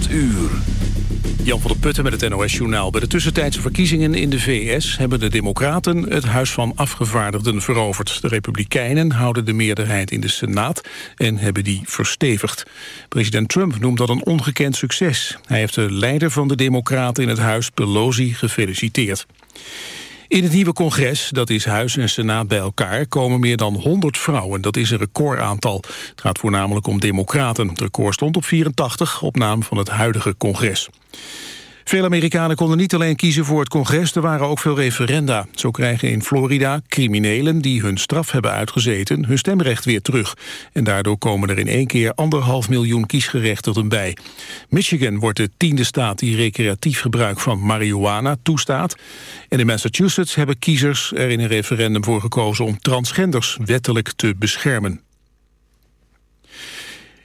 8 uur. Jan van der Putten met het NOS-journaal. Bij de tussentijdse verkiezingen in de VS hebben de Democraten het Huis van Afgevaardigden veroverd. De Republikeinen houden de meerderheid in de Senaat en hebben die verstevigd. President Trump noemt dat een ongekend succes. Hij heeft de leider van de Democraten in het huis, Pelosi, gefeliciteerd. In het nieuwe congres, dat is Huis en Senaat bij elkaar, komen meer dan 100 vrouwen. Dat is een recordaantal. Het gaat voornamelijk om democraten. Het record stond op 84, op naam van het huidige congres. Veel Amerikanen konden niet alleen kiezen voor het congres, er waren ook veel referenda. Zo krijgen in Florida criminelen die hun straf hebben uitgezeten hun stemrecht weer terug. En daardoor komen er in één keer anderhalf miljoen kiesgerechtigden bij. Michigan wordt de tiende staat die recreatief gebruik van marihuana toestaat. En in Massachusetts hebben kiezers er in een referendum voor gekozen om transgenders wettelijk te beschermen.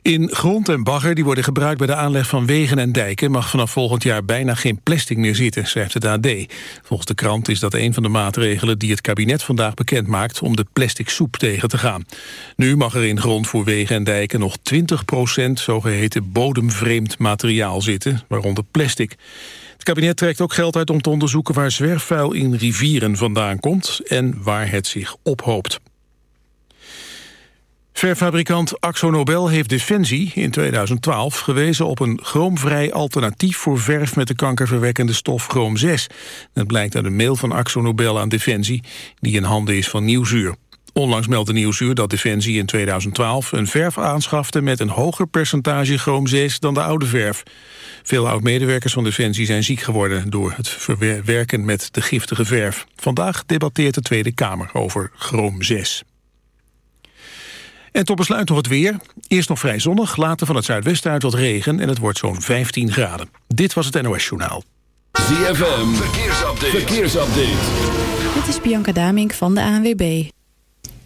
In grond en bagger die worden gebruikt bij de aanleg van wegen en dijken... mag vanaf volgend jaar bijna geen plastic meer zitten, schrijft het AD. Volgens de krant is dat een van de maatregelen die het kabinet vandaag bekend maakt... om de plastic soep tegen te gaan. Nu mag er in grond voor wegen en dijken nog 20% zogeheten bodemvreemd materiaal zitten, waaronder plastic. Het kabinet trekt ook geld uit om te onderzoeken waar zwerfvuil in rivieren vandaan komt... en waar het zich ophoopt. Verfabrikant Axo Nobel heeft Defensie in 2012 gewezen op een chroomvrij alternatief voor verf met de kankerverwekkende stof chroom 6. Dat blijkt uit een mail van Axo Nobel aan Defensie, die in handen is van Nieuwsuur. Onlangs meldde Nieuwsuur dat Defensie in 2012 een verf aanschafte met een hoger percentage chroom 6 dan de oude verf. Veel oud-medewerkers van Defensie zijn ziek geworden door het verwerken met de giftige verf. Vandaag debatteert de Tweede Kamer over chroom 6. En tot besluit nog het weer. Eerst nog vrij zonnig, later van het zuidwesten uit wat regen... en het wordt zo'n 15 graden. Dit was het NOS Journaal. ZFM, verkeersupdate. verkeersupdate. Dit is Bianca Damink van de ANWB.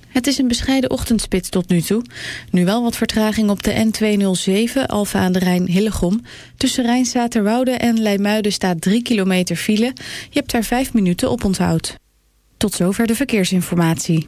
Het is een bescheiden ochtendspits tot nu toe. Nu wel wat vertraging op de N207 Alfa aan de Rijn Hillegom. Tussen Rijnstaterwoude en Leimuiden staat 3 kilometer file. Je hebt daar 5 minuten op onthoud. Tot zover de verkeersinformatie.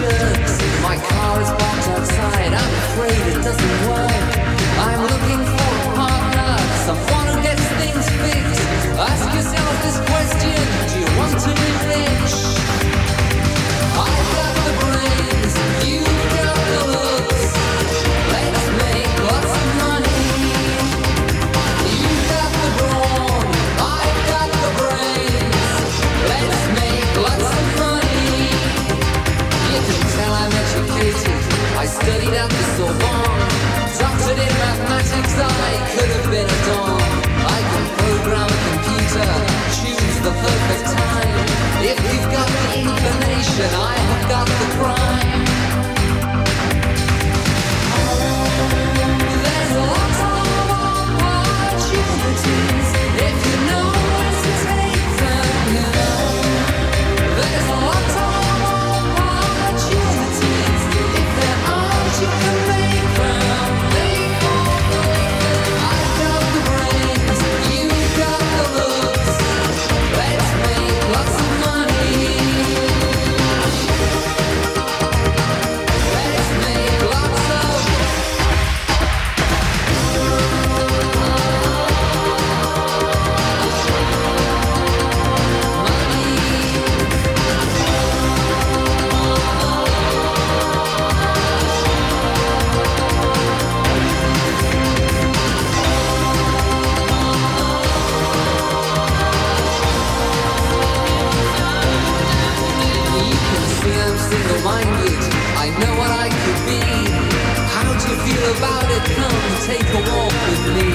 My car is parked outside. I'm afraid. about it, come take a walk with me.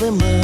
remember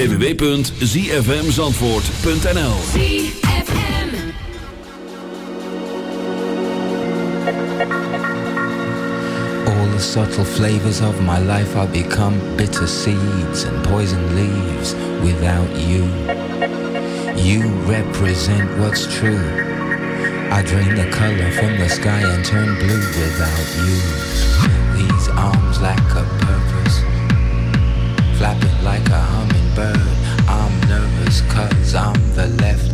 www.zfmzandvoort.nl subtle flavors of my life are become bitter seeds and poison leaves without you. You represent what's true. I drain the color from the sky and turn blue without you. These arms lack a purpose, flapping like a cause I'm the left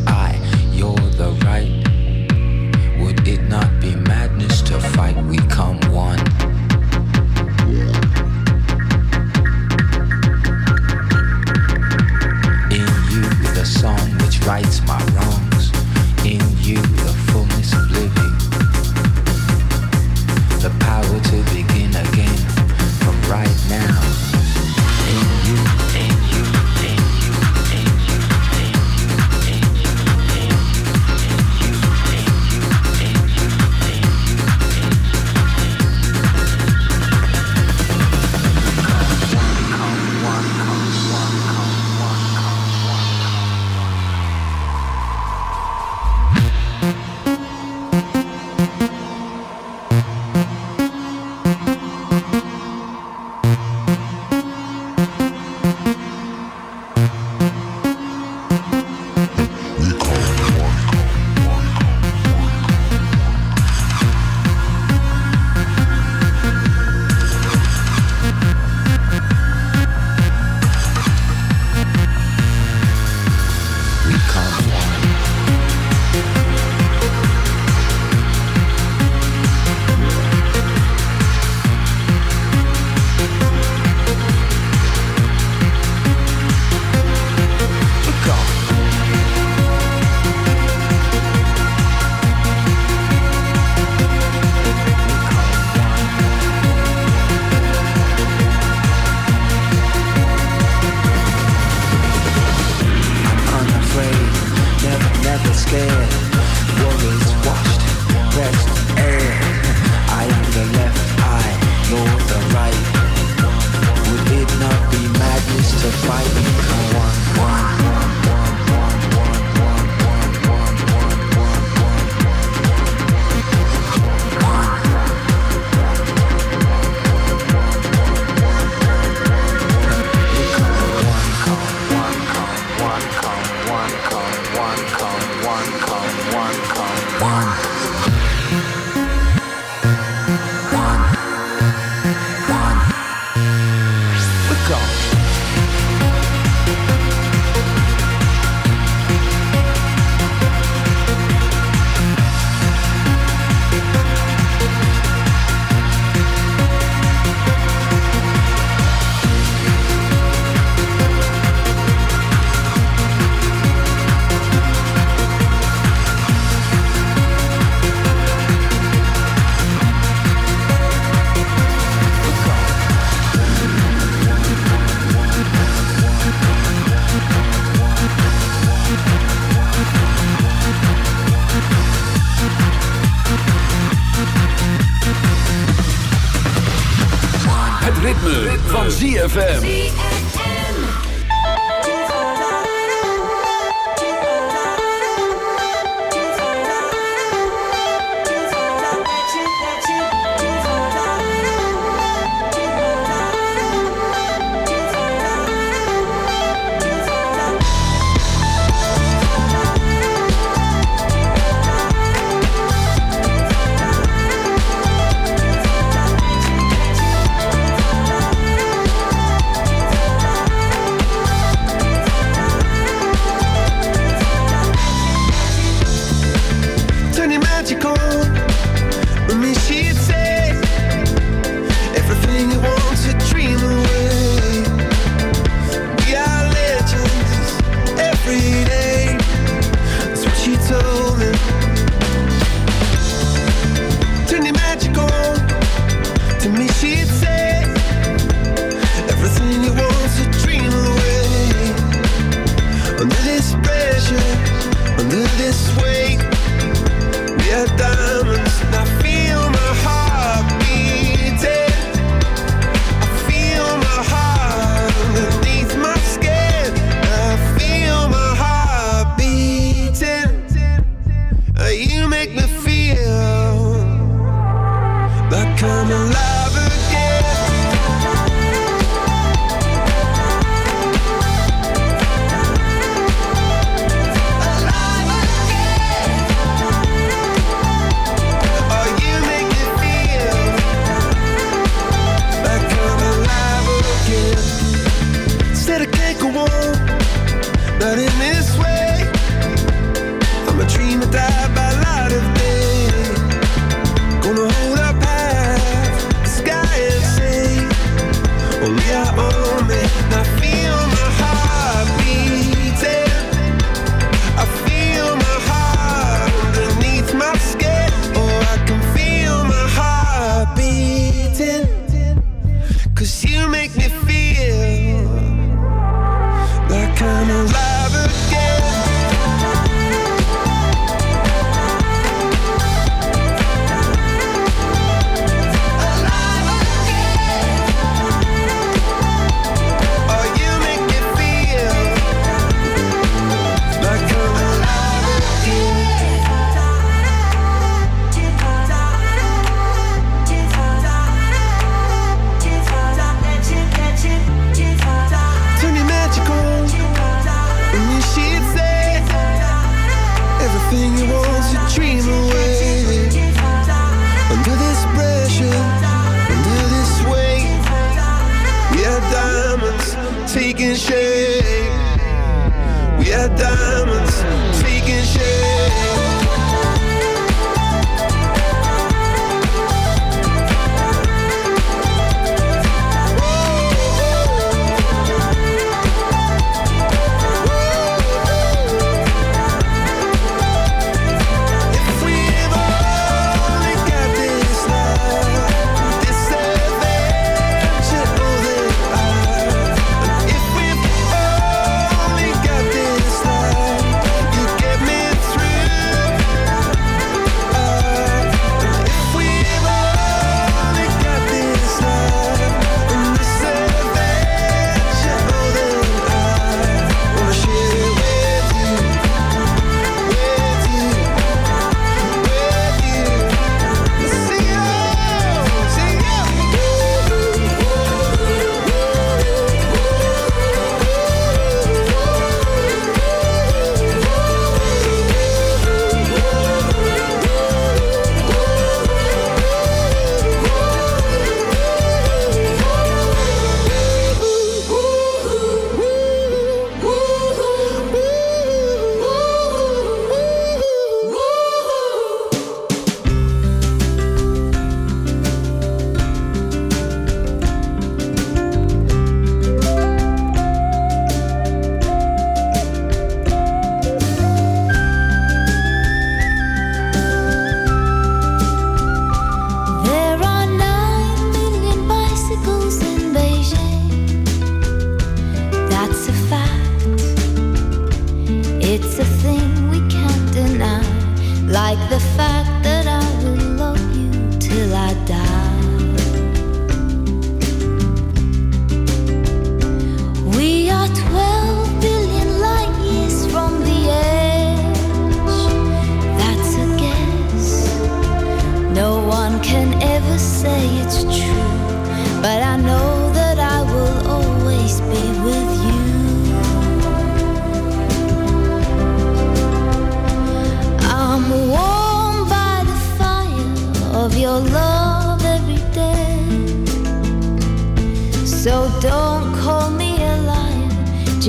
yeah, diamonds, seeking shade.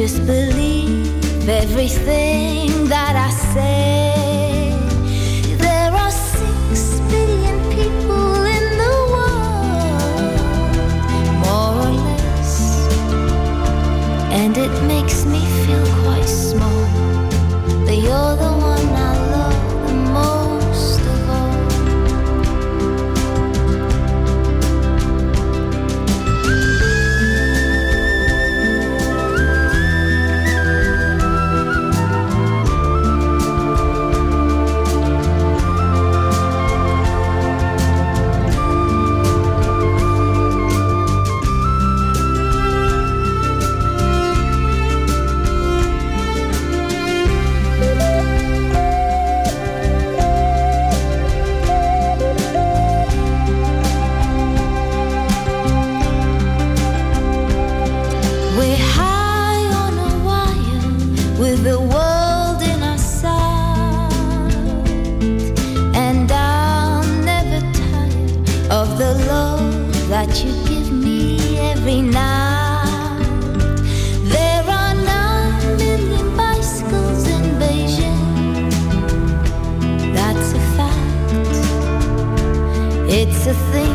disbelieve everything. to think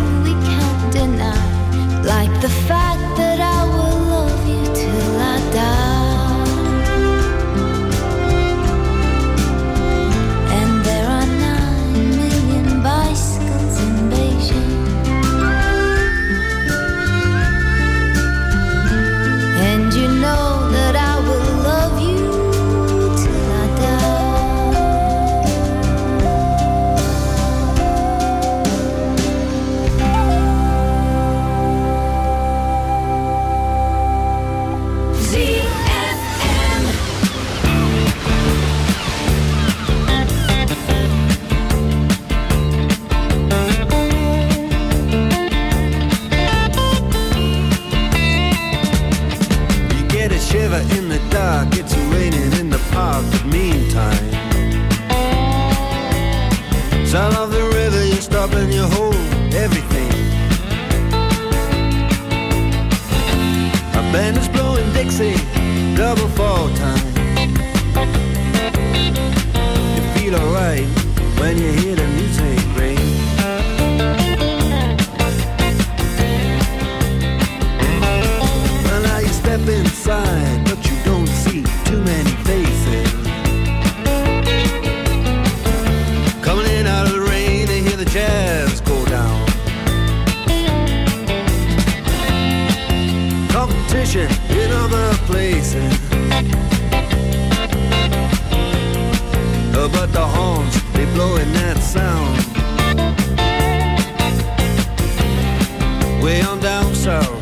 so